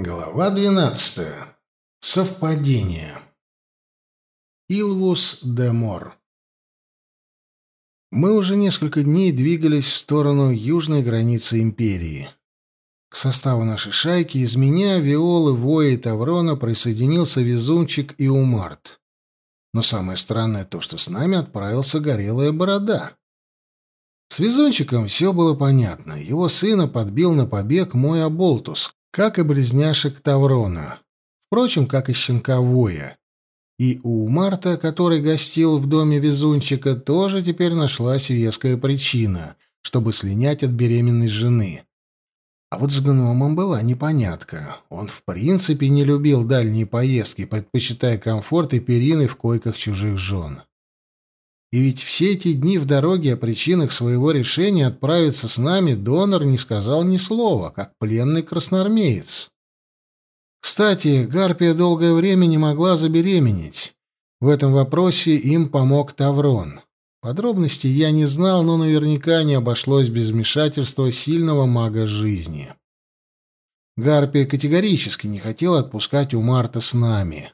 Глава двенадцатая. Совпадение. Илвус де Мор. Мы уже несколько дней двигались в сторону южной границы империи. К составу нашей шайки из меня, Виолы, Воя и Таврона присоединился Везунчик и Умарт. Но самое странное то, что с нами отправился Горелая Борода. С Везунчиком все было понятно. Его сына подбил на побег мой Аболтус, как и близняшек Таврона. Впрочем, как и щенка Воя. И у Марта, который гостил в доме везунчика, тоже теперь нашлась веская причина, чтобы слинять от беременной жены. А вот с гномом была непонятка. Он в принципе не любил дальние поездки, предпочитая комфорт и перины в койках чужих жен. И ведь все эти дни в дороге о причинах своего решения отправиться с нами донор не сказал ни слова, как пленный красноармеец. Кстати, Гарпия долгое время не могла забеременеть. В этом вопросе им помог Таврон. Подробностей я не знал, но наверняка не обошлось без вмешательства сильного мага жизни. Гарпия категорически не хотела отпускать у Марта с нами.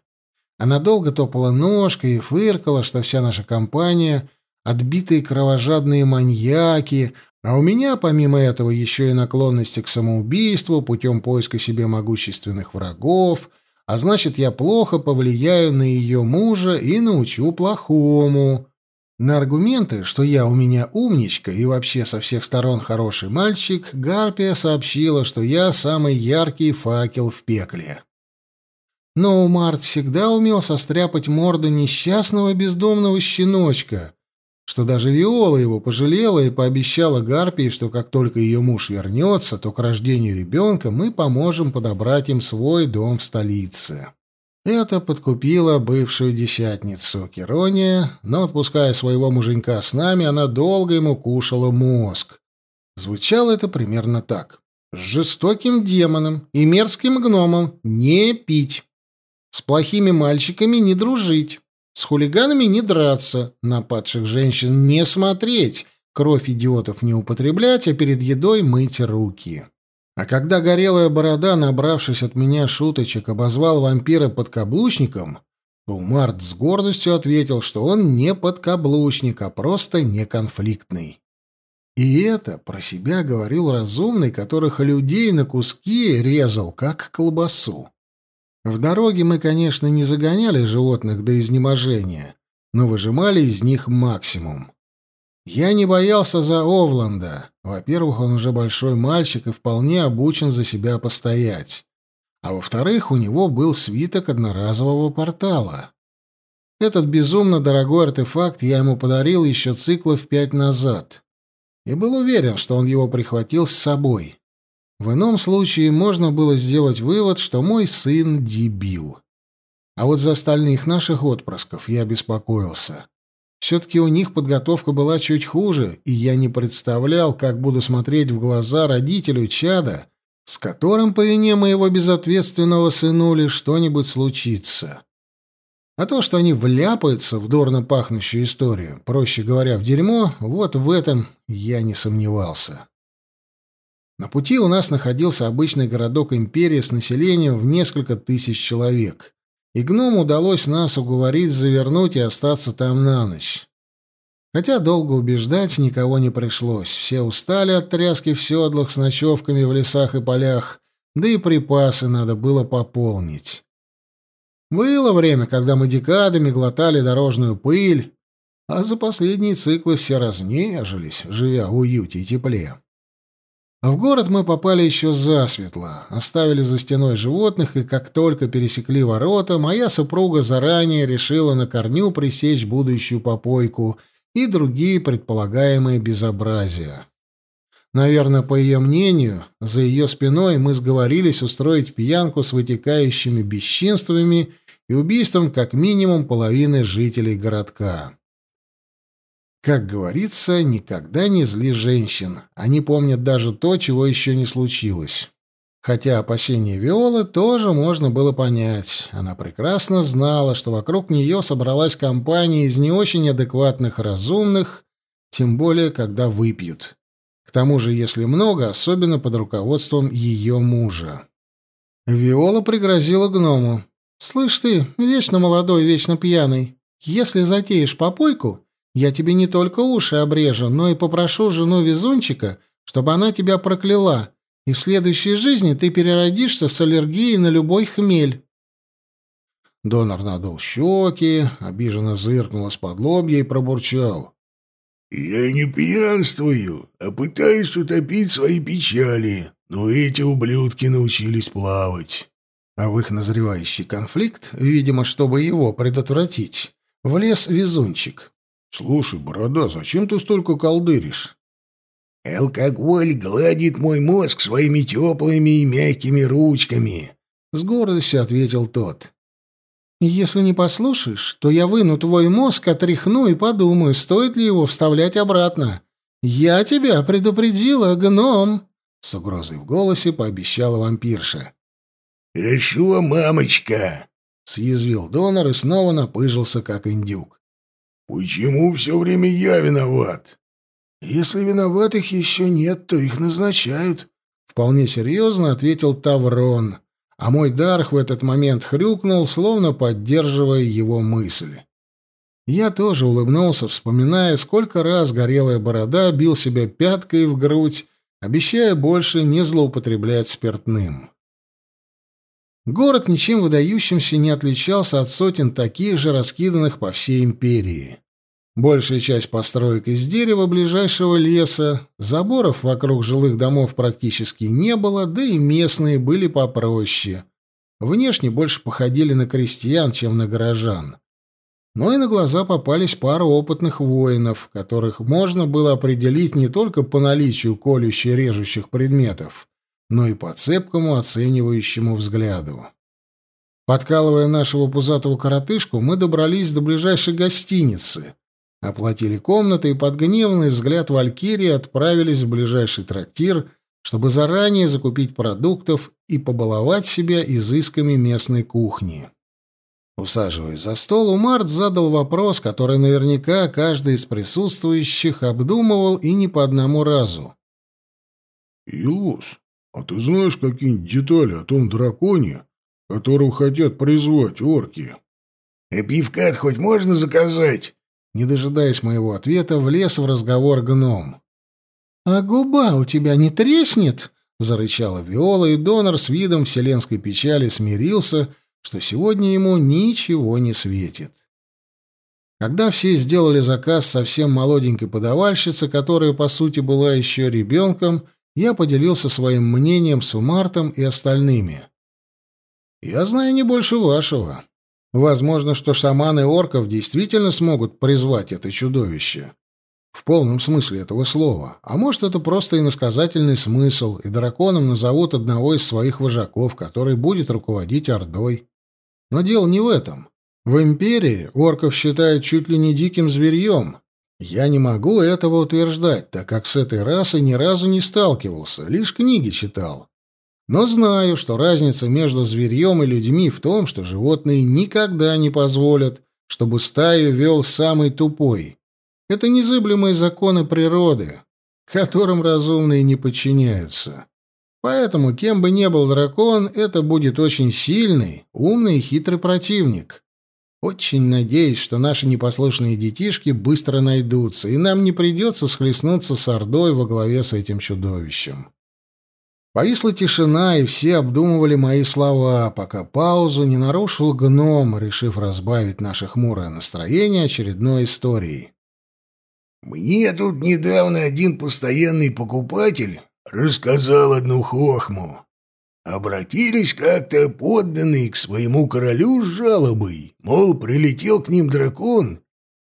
Она долго топала ножкой и фыркала, что вся наша компания — отбитые кровожадные маньяки, а у меня, помимо этого, еще и наклонности к самоубийству путем поиска себе могущественных врагов, а значит, я плохо повлияю на ее мужа и научу плохому. На аргументы, что я у меня умничка и вообще со всех сторон хороший мальчик, Гарпия сообщила, что я самый яркий факел в пекле. Но Умарт всегда умел состряпать морду несчастного бездомного щеночка, что даже Виола его пожалела и пообещала Гарпии, что как только ее муж вернется, то к рождению ребенка мы поможем подобрать им свой дом в столице. Это подкупило бывшую десятницу Керония, но, отпуская своего муженька с нами, она долго ему кушала мозг. Звучало это примерно так. «С жестоким демоном и мерзким гномом не пить». С плохими мальчиками не дружить, с хулиганами не драться, на падших женщин не смотреть, кровь идиотов не употреблять, а перед едой мыть руки. А когда горелая борода, набравшись от меня шуточек, обозвал вампира подкаблучником, то Март с гордостью ответил, что он не подкаблучник, а просто неконфликтный. И это про себя говорил разумный, которых людей на куски резал, как колбасу. В дороге мы, конечно, не загоняли животных до изнеможения, но выжимали из них максимум. Я не боялся за Овланда. Во-первых, он уже большой мальчик и вполне обучен за себя постоять. А во-вторых, у него был свиток одноразового портала. Этот безумно дорогой артефакт я ему подарил еще циклов пять назад. И был уверен, что он его прихватил с собой. В ином случае можно было сделать вывод, что мой сын дебил. А вот за остальных наших отпрысков я беспокоился. Все-таки у них подготовка была чуть хуже, и я не представлял, как буду смотреть в глаза родителю чада, с которым по вине моего безответственного сынули что-нибудь случится. А то, что они вляпаются в дурно пахнущую историю, проще говоря, в дерьмо, вот в этом я не сомневался. На пути у нас находился обычный городок империи с населением в несколько тысяч человек, и гному удалось нас уговорить завернуть и остаться там на ночь. Хотя долго убеждать никого не пришлось, все устали от тряски в седлах с ночевками в лесах и полях, да и припасы надо было пополнить. Было время, когда мы декадами глотали дорожную пыль, а за последние циклы все разнежились, живя в уюте и тепле. В город мы попали еще засветло, оставили за стеной животных, и как только пересекли ворота, моя супруга заранее решила на корню пресечь будущую попойку и другие предполагаемые безобразия. Наверное, по ее мнению, за ее спиной мы сговорились устроить пьянку с вытекающими бесчинствами и убийством как минимум половины жителей городка. Как говорится, никогда не зли женщин. Они помнят даже то, чего еще не случилось. Хотя опасения Виолы тоже можно было понять. Она прекрасно знала, что вокруг нее собралась компания из не очень адекватных разумных, тем более, когда выпьют. К тому же, если много, особенно под руководством ее мужа. Виола пригрозила гному. «Слышь ты, вечно молодой, вечно пьяный, если затеешь попойку, я тебе не только уши обрежу, но и попрошу жену везунчика, чтобы она тебя прокляла, и в следующей жизни ты переродишься с аллергией на любой хмель». Донор надул щеки, обиженно зыркнул из-под лобья и пробурчал. «Я не пьянствую, а пытаюсь утопить свои печали, но эти ублюдки научились плавать». А в их назревающий конфликт, видимо, чтобы его предотвратить, влез везунчик. «Слушай, борода, зачем ты столько колдыришь?» «Алкоголь гладит мой мозг своими теплыми и мягкими ручками», — с гордостью ответил тот. «Если не послушаешь, то я выну твой мозг, отряхну и подумаю, стоит ли его вставлять обратно. Я тебя предупредила, гном!» С угрозой в голосе пообещала вампирша. «Хорошо, мамочка!» — съязвил донор и снова напыжился, как индюк. «Почему все время я виноват?» «Если виноватых еще нет, то их назначают», — вполне серьезно ответил Таврон, а мой Дарх в этот момент хрюкнул, словно поддерживая его мысли. Я тоже улыбнулся, вспоминая, сколько раз горелая борода бил себя пяткой в грудь, обещая больше не злоупотреблять спиртным. Город ничем выдающимся не отличался от сотен таких же раскиданных по всей империи. Большая часть построек из дерева ближайшего леса, заборов вокруг жилых домов практически не было, да и местные были попроще. Внешне больше походили на крестьян, чем на горожан. Но и на глаза попались пара опытных воинов, которых можно было определить не только по наличию колющих режущих предметов, но и по цепкому оценивающему взгляду. Подкалывая нашего пузатого коротышку, мы добрались до ближайшей гостиницы, оплатили комнаты и под гневный взгляд Валькирии отправились в ближайший трактир, чтобы заранее закупить продуктов и побаловать себя изысками местной кухни. Усаживаясь за стол, Умарт задал вопрос, который наверняка каждый из присутствующих обдумывал и не по одному разу. «Илос, «А ты знаешь какие-нибудь детали о том драконе, которого хотят призвать орки?» «А пивка хоть можно заказать?» Не дожидаясь моего ответа, влез в разговор гном. «А губа у тебя не треснет?» — зарычала Виола, и донор с видом вселенской печали смирился, что сегодня ему ничего не светит. Когда все сделали заказ совсем молоденькой подавальщицы, которая, по сути, была еще ребенком, я поделился своим мнением с Умартом и остальными. «Я знаю не больше вашего. Возможно, что шаманы орков действительно смогут призвать это чудовище. В полном смысле этого слова. А может, это просто иносказательный смысл, и драконом назовут одного из своих вожаков, который будет руководить Ордой. Но дело не в этом. В Империи орков считают чуть ли не диким зверьем, я не могу этого утверждать, так как с этой расой ни разу не сталкивался, лишь книги читал. Но знаю, что разница между зверьем и людьми в том, что животные никогда не позволят, чтобы стаю вел самый тупой. Это незыблемые законы природы, которым разумные не подчиняются. Поэтому, кем бы ни был дракон, это будет очень сильный, умный и хитрый противник. Очень надеюсь, что наши непослушные детишки быстро найдутся, и нам не придется схлестнуться с Ордой во главе с этим чудовищем. Повисла тишина, и все обдумывали мои слова, пока паузу не нарушил гном, решив разбавить наше хмурое настроение очередной историей. «Мне тут недавно один постоянный покупатель рассказал одну хохму. Обратились как-то подданные к своему королю с жалобой, мол, прилетел к ним дракон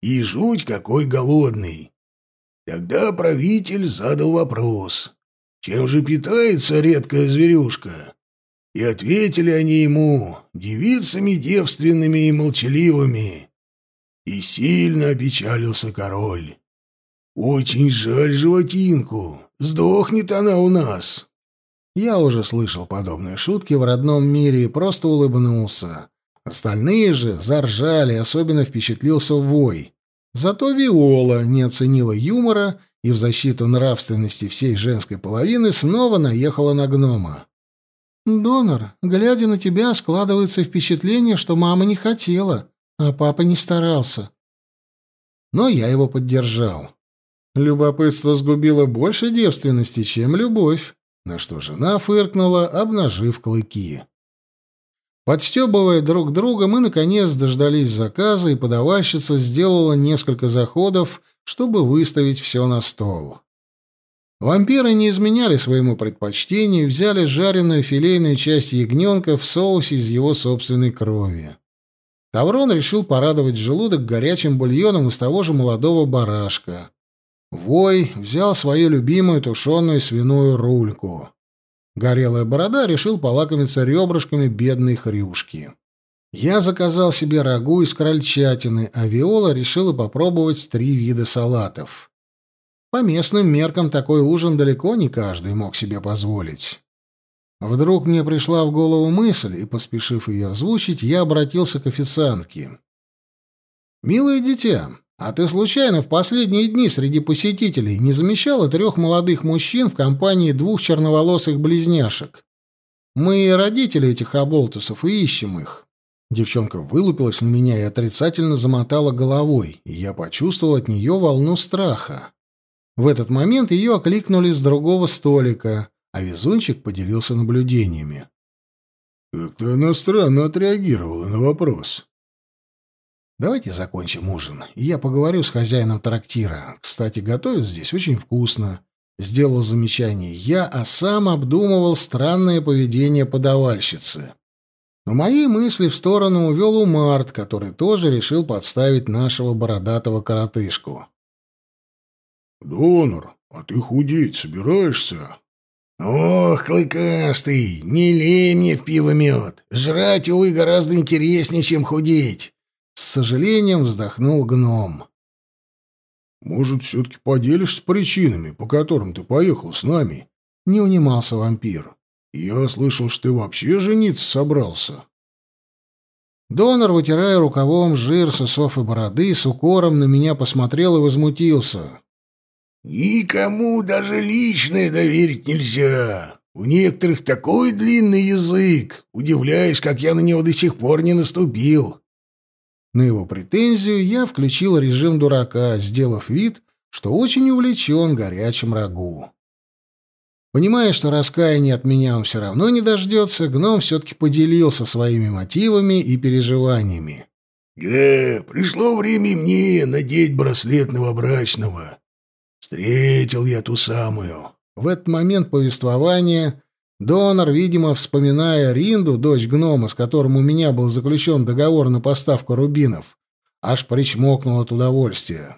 и жуть какой голодный. Тогда правитель задал вопрос, чем же питается редкая зверюшка? И ответили они ему девицами девственными и молчаливыми. И сильно опечалился король. Очень жаль животинку, сдохнет она у нас. Я уже слышал подобные шутки в родном мире и просто улыбнулся. Остальные же заржали, особенно впечатлился вой. Зато Виола не оценила юмора и в защиту нравственности всей женской половины снова наехала на гнома. «Донор, глядя на тебя, складывается впечатление, что мама не хотела, а папа не старался». Но я его поддержал. Любопытство сгубило больше девственности, чем любовь, на что жена фыркнула, обнажив клыки. Подстебывая друг друга, мы, наконец, дождались заказа, и подавальщица сделала несколько заходов, чтобы выставить все на стол. Вампиры не изменяли своему предпочтению взяли жареную филейную часть ягненка в соусе из его собственной крови. Таврон решил порадовать желудок горячим бульоном из того же молодого барашка. Вой взял свою любимую тушеную свиную рульку. Горелая борода решил полакомиться ребрышками бедной хрюшки. Я заказал себе рагу из крольчатины, а Виола решила попробовать три вида салатов. По местным меркам такой ужин далеко не каждый мог себе позволить. Вдруг мне пришла в голову мысль, и, поспешив ее озвучить, я обратился к официантке. «Милое дитя, а ты случайно в последние дни среди посетителей не замечала трех молодых мужчин в компании двух черноволосых близняшек? Мы родители этих оболтусов и ищем их». Девчонка вылупилась на меня и отрицательно замотала головой, и я почувствовал от нее волну страха. В этот момент ее окликнули с другого столика, а везунчик поделился наблюдениями. «Как-то она странно отреагировала на вопрос». «Давайте закончим ужин, и я поговорю с хозяином трактира. Кстати, готовят здесь очень вкусно». Сделал замечание я, а сам обдумывал странное поведение подавальщицы. Но мои мысли в сторону увел Умарт, который тоже решил подставить нашего бородатого коротышку. «Донор, а ты худеть собираешься?» «Ох, клыкастый, не лей мне в пиво мед. Жрать, увы, гораздо интереснее, чем худеть!» С сожалением вздохнул гном. «Может, все-таки поделишься причинами, по которым ты поехал с нами?» Не унимался вампир. «Я слышал, что ты вообще жениться собрался». Донор, вытирая рукавом жир с усов и бороды, с укором на меня посмотрел и возмутился. Никому даже личное доверить нельзя. У некоторых такой длинный язык. Удивляюсь, как я на него до сих пор не наступил. На его претензию я включил режим дурака, сделав вид, что очень увлечен горячим рагу. Понимая, что раскаяния от меня он все равно не дождется, гном все-таки поделился своими мотивами и переживаниями. «Да, пришло время мне надеть браслет новобрачного. Встретил я ту самую. В этот момент повествования донор, видимо, вспоминая Ринду, дочь гнома, с которым у меня был заключен договор на поставку рубинов, аж причмокнул от удовольствия.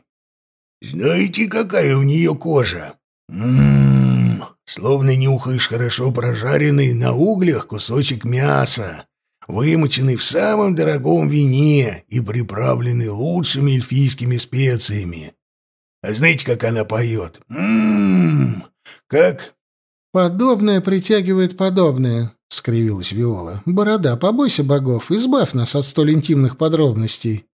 «Знаете, какая у нее кожа? Ммм, словно нюхаешь хорошо прожаренный на углях кусочек мяса, вымоченный в самом дорогом вине и приправленный лучшими эльфийскими специями. А знаете, как она поет? Ммм, как... «Подобное притягивает подобное», — скривилась Виола. «Борода, побойся богов, избавь нас от столь интимных подробностей».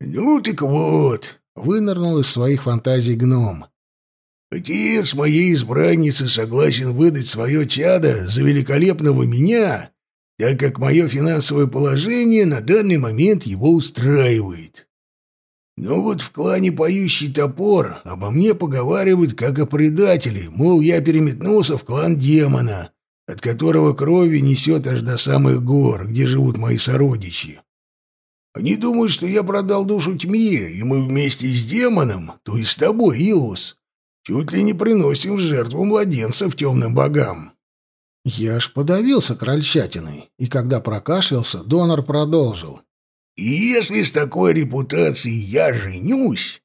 «Ну так вот», — вынырнул из своих фантазий гном. «Отец моей избранницы согласен выдать свое чадо за великолепного меня, так как мое финансовое положение на данный момент его устраивает. Но вот в клане «Поющий топор» обо мне поговаривают как о предателе, мол, я переметнулся в клан демона, от которого крови несет аж до самых гор, где живут мои сородичи. Они думают, что я продал душу тьме, и мы вместе с демоном, то есть с тобой, Илвус, чуть ли не приносим в жертву младенцев темным богам. Я аж подавился крольчатиной, и когда прокашлялся, донор продолжил. И если с такой репутацией я женюсь,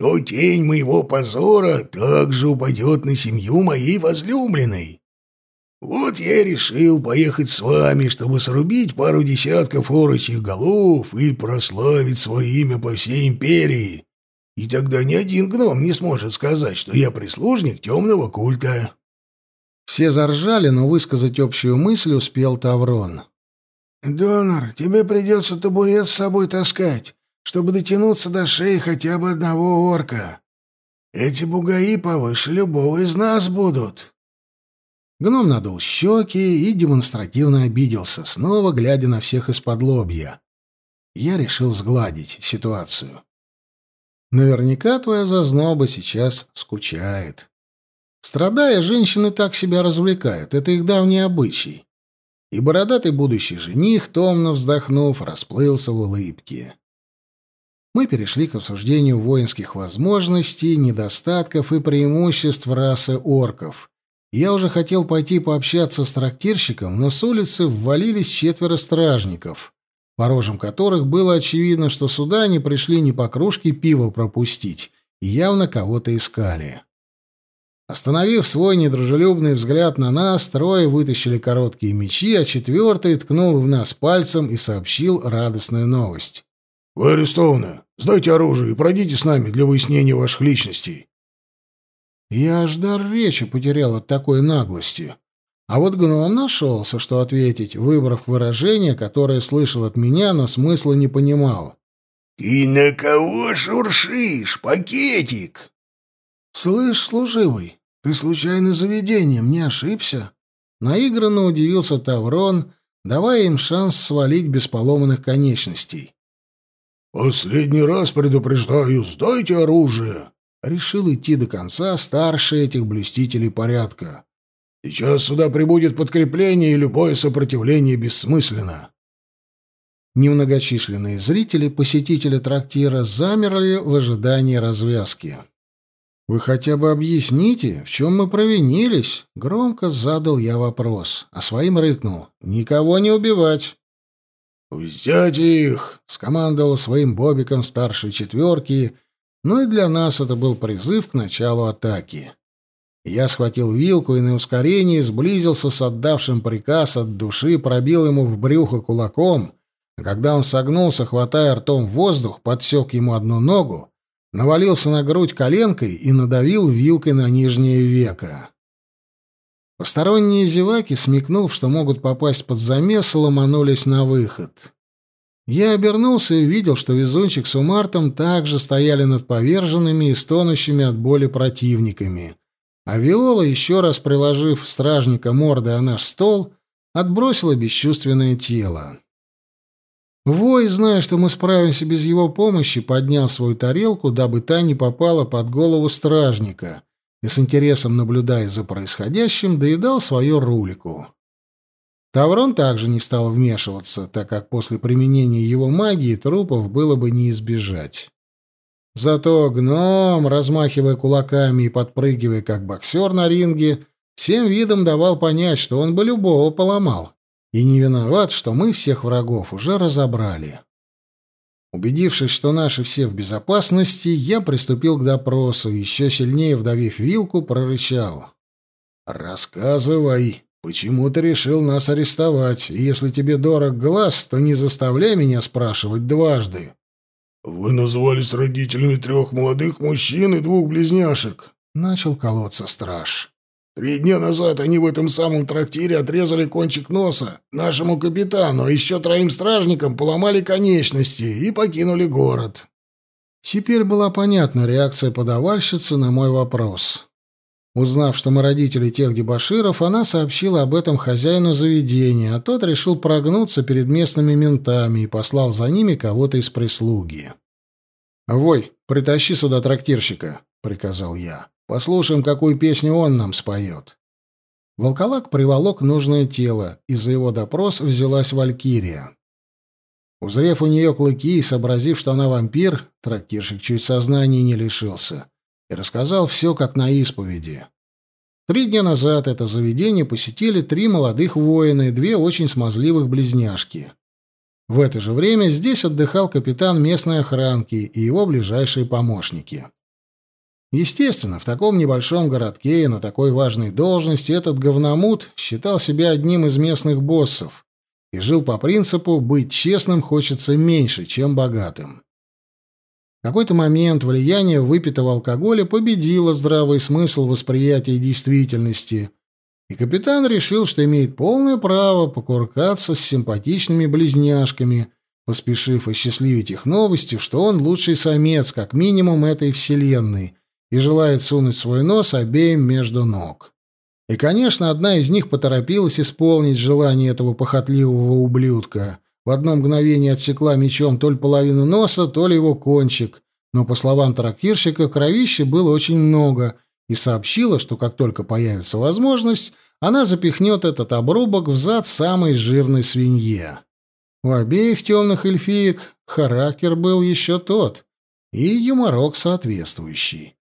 то тень моего позора также упадет на семью моей возлюбленной. Вот я решил поехать с вами, чтобы срубить пару десятков орочих голов и прославить свое имя по всей империи. И тогда ни один гном не сможет сказать, что я прислужник темного культа». Все заржали, но высказать общую мысль успел Таврон. «Донор, тебе придется табурет с собой таскать, чтобы дотянуться до шеи хотя бы одного орка. Эти бугаи повыше любого из нас будут». Гном надул щеки и демонстративно обиделся, снова глядя на всех из-под лобья. Я решил сгладить ситуацию. Наверняка твоя зазноба сейчас скучает. Страдая, женщины так себя развлекают, это их давний обычай. И бородатый будущий жених, томно вздохнув, расплылся в улыбке. Мы перешли к обсуждению воинских возможностей, недостатков и преимуществ расы орков. Я уже хотел пойти пообщаться с трактирщиком, но с улицы ввалились четверо стражников, по рожам которых было очевидно, что сюда они пришли не по кружке пива пропустить, и явно кого-то искали. Остановив свой недружелюбный взгляд на нас, трое вытащили короткие мечи, а четвертый ткнул в нас пальцем и сообщил радостную новость. «Вы арестованы. Сдайте оружие и пройдите с нами для выяснения ваших личностей». Я аж дар речи потерял от такой наглости. А вот гном нашелся, что ответить, выбрав выражение, которое слышал от меня, но смысла не понимал. «Ты на кого шуршишь, пакетик?» «Слышь, служивый, ты случайно заведением не ошибся?» Наигранно удивился Таврон, давая им шанс свалить без поломанных конечностей. «Последний раз предупреждаю, сдайте оружие!» Решил идти до конца старший этих блюстителей порядка. «Сейчас сюда прибудет подкрепление, и любое сопротивление бессмысленно». Немногочисленные зрители, посетители трактира, замерли в ожидании развязки. «Вы хотя бы объясните, в чем мы провинились?» — громко задал я вопрос, а своим рыкнул. «Никого не убивать!» «Взять их!» — скомандовал своим бобиком старшей четверки, но и для нас это был призыв к началу атаки. Я схватил вилку и на ускорении сблизился с отдавшим приказ от души, пробил ему в брюхо кулаком, а когда он согнулся, хватая ртом воздух, подсек ему одну ногу, навалился на грудь коленкой и надавил вилкой на нижнее веко. Посторонние зеваки, смекнув, что могут попасть под замес, ломанулись на выход. Я обернулся и увидел, что везунчик с Умартом также стояли над поверженными и стонущими от боли противниками. А Виола, еще раз приложив стражника мордой о наш стол, отбросила бесчувственное тело. Вой, зная, что мы справимся без его помощи, поднял свою тарелку, дабы та не попала под голову стражника, и с интересом наблюдая за происходящим, доедал свою рулику. Таврон также не стал вмешиваться, так как после применения его магии трупов было бы не избежать. Зато гном, размахивая кулаками и подпрыгивая как боксер на ринге, всем видом давал понять, что он бы любого поломал, и не виноват, что мы всех врагов уже разобрали. Убедившись, что наши все в безопасности, я приступил к допросу, еще сильнее вдавив вилку, прорычал. «Рассказывай, почему ты решил нас арестовать, и если тебе дорог глаз, то не заставляй меня спрашивать дважды». «Вы назвались родителями трех молодых мужчин и двух близняшек», — начал колоться страж. Три дня назад они в этом самом трактире отрезали кончик носа нашему капитану, а еще троим стражникам поломали конечности и покинули город. Теперь была понятна реакция подавальщицы на мой вопрос. Узнав, что мы родители тех дебоширов, она сообщила об этом хозяину заведения, а тот решил прогнуться перед местными ментами и послал за ними кого-то из прислуги. «Вой, притащи сюда трактирщика», — приказал я. Послушаем, какую песню он нам споет. Волколак приволок нужное тело, и за его допрос взялась Валькирия. Узрев у нее клыки и сообразив, что она вампир, трактирщик чуть сознания не лишился, и рассказал все, как на исповеди. Три дня назад это заведение посетили три молодых воина и две очень смазливых близняшки. В это же время здесь отдыхал капитан местной охранки и его ближайшие помощники. Естественно, в таком небольшом городке и на такой важной должности этот говномут считал себя одним из местных боссов и жил по принципу «быть честным хочется меньше, чем богатым». В какой-то момент влияние выпитого алкоголя победило здравый смысл восприятия действительности, и капитан решил, что имеет полное право покуркаться с симпатичными близняшками, поспешив осчастливить их новостью, что он лучший самец, как минимум, этой вселенной — и желает сунуть свой нос обеим между ног. И, конечно, одна из них поторопилась исполнить желание этого похотливого ублюдка. В одно мгновение отсекла мечом то ли половину носа, то ли его кончик. Но, по словам трактирщика, кровища было очень много, и сообщила, что как только появится возможность, она запихнет этот обрубок в зад самой жирной свинье. У обеих темных эльфиек характер был еще тот, и юморок соответствующий.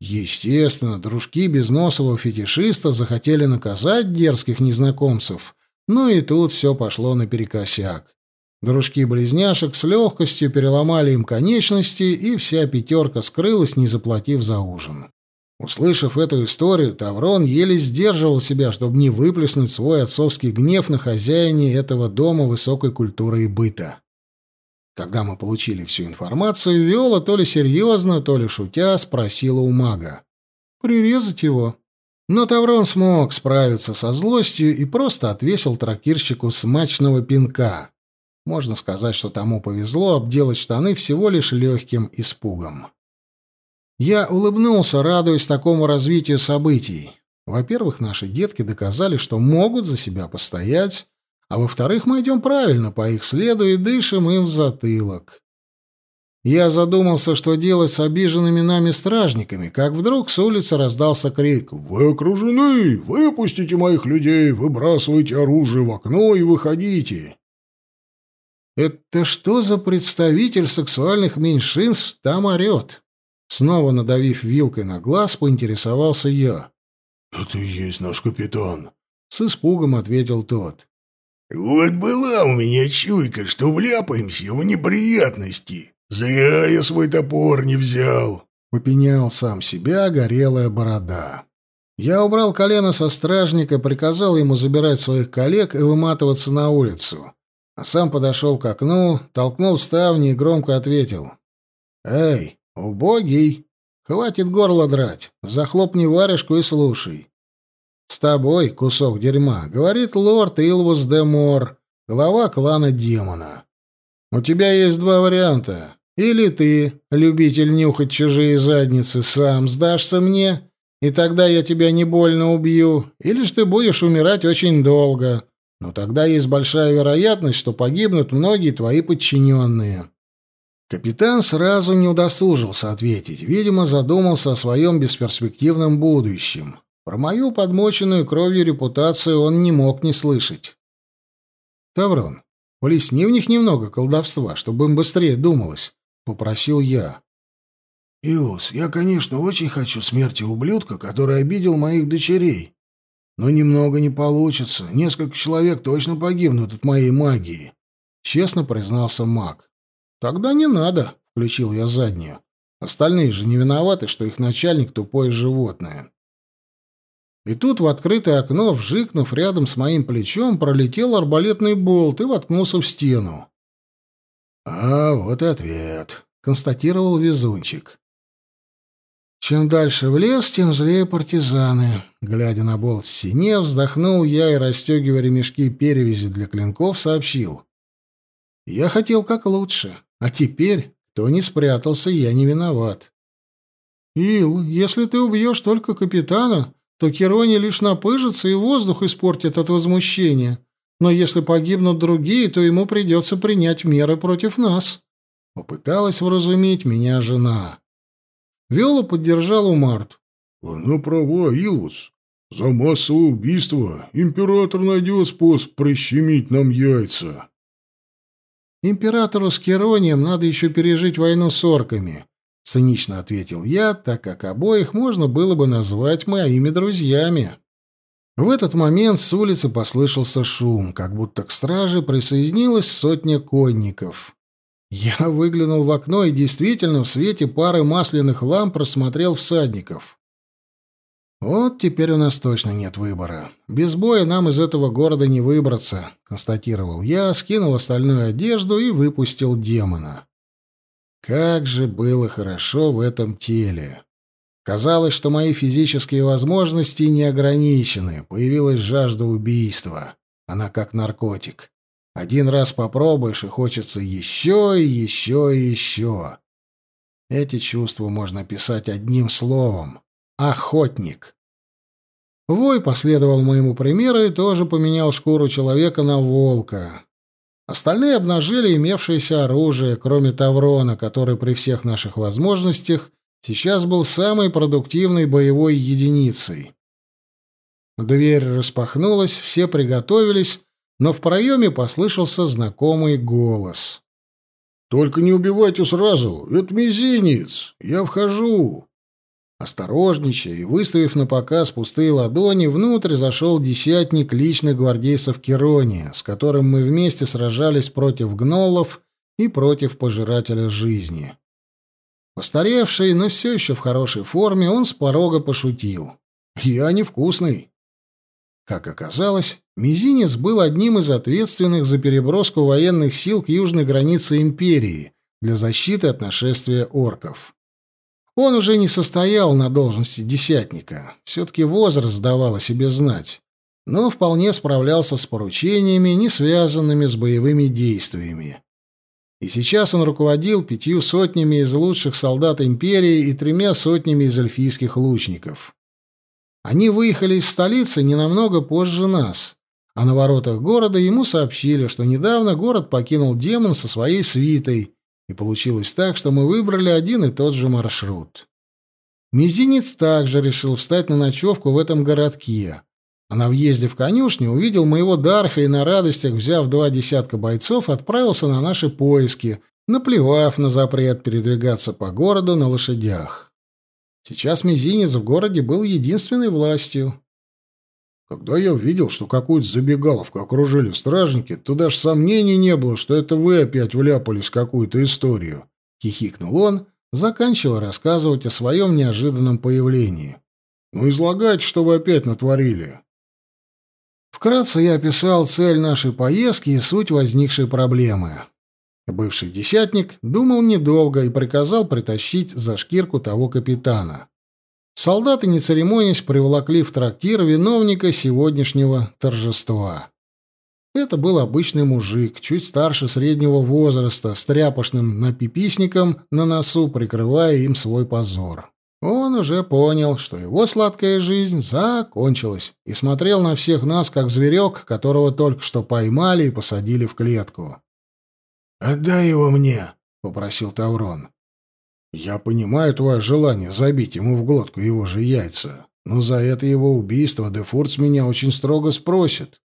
Естественно, дружки безносого фетишиста захотели наказать дерзких незнакомцев, но и тут все пошло наперекосяк. Дружки-близняшек с легкостью переломали им конечности, и вся пятерка скрылась, не заплатив за ужин. Услышав эту историю, Таврон еле сдерживал себя, чтобы не выплеснуть свой отцовский гнев на хозяине этого дома высокой культуры и быта. Когда мы получили всю информацию, Виола то ли серьезно, то ли шутя спросила у мага. «Прирезать его?» Но Таврон смог справиться со злостью и просто отвесил трактирщику смачного пинка. Можно сказать, что тому повезло обделать штаны всего лишь легким испугом. Я улыбнулся, радуясь такому развитию событий. Во-первых, наши детки доказали, что могут за себя постоять, а во-вторых, мы идем правильно по их следу и дышим им в затылок. Я задумался, что делать с обиженными нами стражниками, как вдруг с улицы раздался крик «Вы окружены! Выпустите моих людей! Выбрасывайте оружие в окно и выходите!» «Это что за представитель сексуальных меньшинств там орет?» Снова надавив вилкой на глаз, поинтересовался я. «Это и есть наш капитан», — с испугом ответил тот. «Вот была у меня чуйка, что вляпаемся в неприятности. Зря я свой топор не взял», — попенял сам себя горелая борода. Я убрал колено со стражника, приказал ему забирать своих коллег и выматываться на улицу. А сам подошел к окну, толкнул ставни и громко ответил. «Эй, убогий, хватит горло драть, захлопни варежку и слушай. «С тобой, кусок дерьма», — говорит лорд Илвус де Мор, глава клана демона. «У тебя есть два варианта. Или ты, любитель нюхать чужие задницы, сам сдашься мне, и тогда я тебя не больно убью, или ж ты будешь умирать очень долго. Но тогда есть большая вероятность, что погибнут многие твои подчиненные». Капитан сразу не удосужился ответить, видимо, задумался о своем бесперспективном будущем. Про мою подмоченную кровью репутацию он не мог не слышать. «Таврон, плесни в них немного колдовства, чтобы им быстрее думалось», — попросил я. «Иус, я, конечно, очень хочу смерти ублюдка, который обидел моих дочерей. Но немного не получится. Несколько человек точно погибнут от моей магии», — честно признался маг. «Тогда не надо», — включил я заднюю. «Остальные же не виноваты, что их начальник — тупое животное». И тут в открытое окно, вжикнув рядом с моим плечом, пролетел арбалетный болт и воткнулся в стену. «А вот и ответ», — констатировал везунчик. Чем дальше в лес, тем злее партизаны. Глядя на болт в стене, вздохнул я и, расстегивая ремешки перевязи для клинков, сообщил. «Я хотел как лучше, а теперь, кто не спрятался, я не виноват». «Ил, если ты убьешь только капитана, то Керони лишь напыжится и воздух испортит от возмущения. Но если погибнут другие, то ему придется принять меры против нас. Попыталась вразумить меня жена. Виола поддержала Март. Она права, Илвус. За массовое убийство император найдет способ прищемить нам яйца. Императору с Керонием надо еще пережить войну с орками. — цинично ответил я, так как обоих можно было бы назвать моими друзьями. В этот момент с улицы послышался шум, как будто к страже присоединилась сотня конников. Я выглянул в окно и действительно в свете пары масляных ламп рассмотрел всадников. «Вот теперь у нас точно нет выбора. Без боя нам из этого города не выбраться», — констатировал я, скинул остальную одежду и выпустил демона. Как же было хорошо в этом теле. Казалось, что мои физические возможности не ограничены. Появилась жажда убийства. Она как наркотик. Один раз попробуешь, и хочется еще и еще и еще. Эти чувства можно писать одним словом. Охотник. Вой последовал моему примеру и тоже поменял шкуру человека на волка. Остальные обнажили имевшееся оружие, кроме Таврона, который при всех наших возможностях сейчас был самой продуктивной боевой единицей. Дверь распахнулась, все приготовились, но в проеме послышался знакомый голос. «Только не убивайте сразу, это мизинец, я вхожу». Осторожничая и выставив на показ пустые ладони, внутрь зашел десятник личных гвардейцев Керония, с которым мы вместе сражались против гнолов и против пожирателя жизни. Постаревший, но все еще в хорошей форме, он с порога пошутил. «Я невкусный». Как оказалось, Мизинец был одним из ответственных за переброску военных сил к южной границе империи для защиты от нашествия орков. Он уже не состоял на должности десятника, все-таки возраст давал о себе знать, но вполне справлялся с поручениями, не связанными с боевыми действиями. И сейчас он руководил пятью сотнями из лучших солдат империи и тремя сотнями из эльфийских лучников. Они выехали из столицы не намного позже нас, а на воротах города ему сообщили, что недавно город покинул демон со своей свитой, и получилось так, что мы выбрали один и тот же маршрут. Мизинец также решил встать на ночевку в этом городке, а на въезде в конюшню увидел моего Дарха и на радостях, взяв два десятка бойцов, отправился на наши поиски, наплевав на запрет передвигаться по городу на лошадях. Сейчас Мизинец в городе был единственной властью. Когда я увидел, что какую-то забегаловку окружили стражники, то даже сомнений не было, что это вы опять вляпались в какую-то историю. Хихикнул он, заканчивая рассказывать о своем неожиданном появлении. Ну, излагайте, что вы опять натворили. Вкратце я описал цель нашей поездки и суть возникшей проблемы. Бывший десятник думал недолго и приказал притащить за шкирку того капитана. Солдаты, не церемонясь, приволокли в трактир виновника сегодняшнего торжества. Это был обычный мужик, чуть старше среднего возраста, с тряпочным напиписником на носу, прикрывая им свой позор. Он уже понял, что его сладкая жизнь закончилась, и смотрел на всех нас, как зверек, которого только что поймали и посадили в клетку. «Отдай его мне», — попросил Таврон. Я понимаю твое желание забить ему в глотку его же яйца, но за это его убийство Дефурт меня очень строго спросит.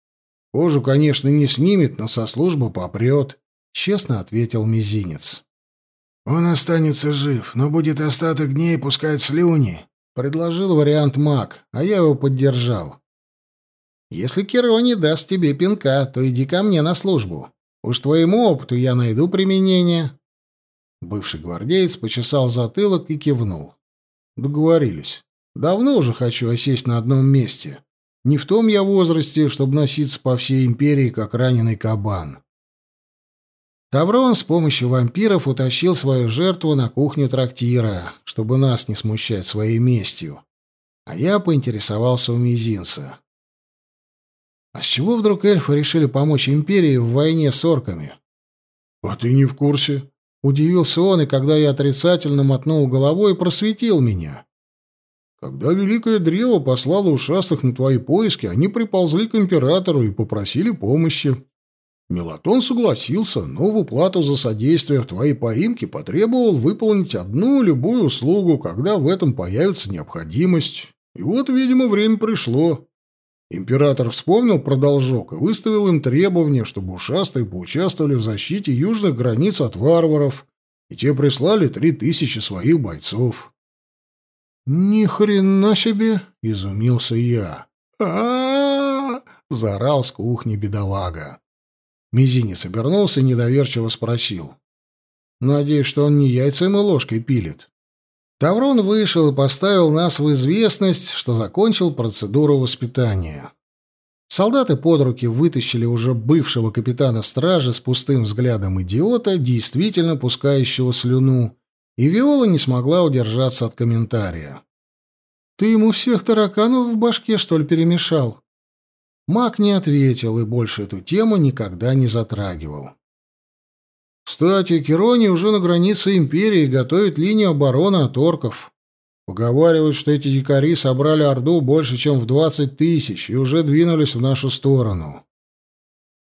Кожу, конечно, не снимет, но со службы попрет, — честно ответил Мизинец. «Он останется жив, но будет остаток дней пускать слюни», — предложил вариант маг, а я его поддержал. «Если Керо не даст тебе пинка, то иди ко мне на службу. Уж твоему опыту я найду применение». Бывший гвардеец почесал затылок и кивнул. Договорились. Давно уже хочу осесть на одном месте. Не в том я возрасте, чтобы носиться по всей империи, как раненый кабан. Таврон с помощью вампиров утащил свою жертву на кухню трактира, чтобы нас не смущать своей местью. А я поинтересовался у мизинца. А с чего вдруг эльфы решили помочь империи в войне с орками? — А ты не в курсе? Удивился он, и когда я отрицательно мотнул головой, просветил меня. Когда Великое Древо послало ушастых на твои поиски, они приползли к императору и попросили помощи. Мелатон согласился, но в уплату за содействие в твоей поимке потребовал выполнить одну любую услугу, когда в этом появится необходимость. И вот, видимо, время пришло. Император вспомнил про должок и выставил им требования, чтобы ушастые поучаствовали в защите южных границ от варваров, и те прислали три тысячи своих бойцов. «Ни хрена себе!» — изумился я. -а заорал с кухни бедолага. Мизинец обернулся и недоверчиво спросил. «Надеюсь, что он не яйцем и ложкой пилит». Таврон вышел и поставил нас в известность, что закончил процедуру воспитания. Солдаты под руки вытащили уже бывшего капитана стражи с пустым взглядом идиота, действительно пускающего слюну, и Виола не смогла удержаться от комментария. «Ты ему всех тараканов в башке, что ли, перемешал?» Маг не ответил и больше эту тему никогда не затрагивал. Кстати, Керони уже на границе империи готовит линию обороны от орков. Поговаривают, что эти дикари собрали Орду больше, чем в двадцать тысяч, и уже двинулись в нашу сторону.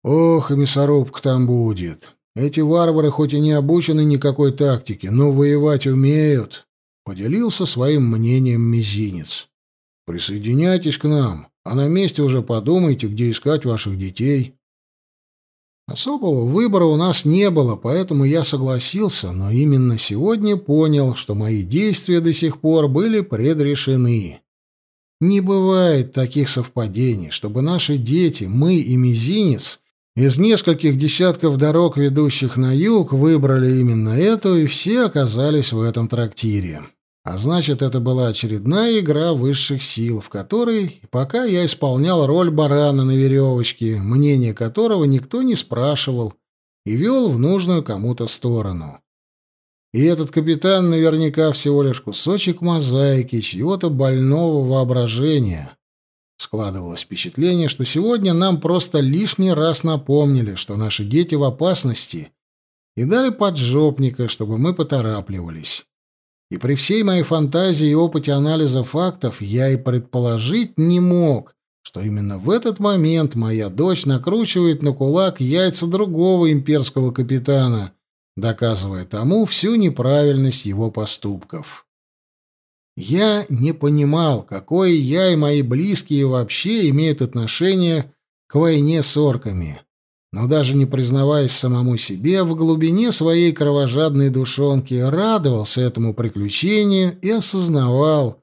Ох, и мясорубка там будет. Эти варвары хоть и не обучены никакой тактике, но воевать умеют. Поделился своим мнением мизинец. Присоединяйтесь к нам, а на месте уже подумайте, где искать ваших детей. Особого выбора у нас не было, поэтому я согласился, но именно сегодня понял, что мои действия до сих пор были предрешены. Не бывает таких совпадений, чтобы наши дети, мы и мизинец из нескольких десятков дорог, ведущих на юг, выбрали именно эту, и все оказались в этом трактире. А значит, это была очередная игра высших сил, в которой, пока я исполнял роль барана на веревочке, мнение которого никто не спрашивал, и вел в нужную кому-то сторону. И этот капитан наверняка всего лишь кусочек мозаики чьего-то больного воображения. Складывалось впечатление, что сегодня нам просто лишний раз напомнили, что наши дети в опасности, и дали поджопника, чтобы мы поторапливались. И при всей моей фантазии и опыте анализа фактов я и предположить не мог, что именно в этот момент моя дочь накручивает на кулак яйца другого имперского капитана, доказывая тому всю неправильность его поступков. Я не понимал, какое я и мои близкие вообще имеют отношение к войне с орками но даже не признаваясь самому себе, в глубине своей кровожадной душонки радовался этому приключению и осознавал,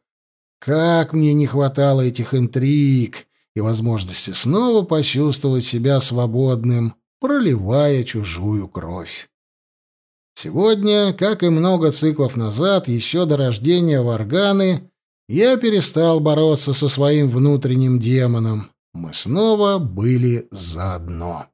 как мне не хватало этих интриг и возможности снова почувствовать себя свободным, проливая чужую кровь. Сегодня, как и много циклов назад, еще до рождения Варганы, я перестал бороться со своим внутренним демоном. Мы снова были заодно.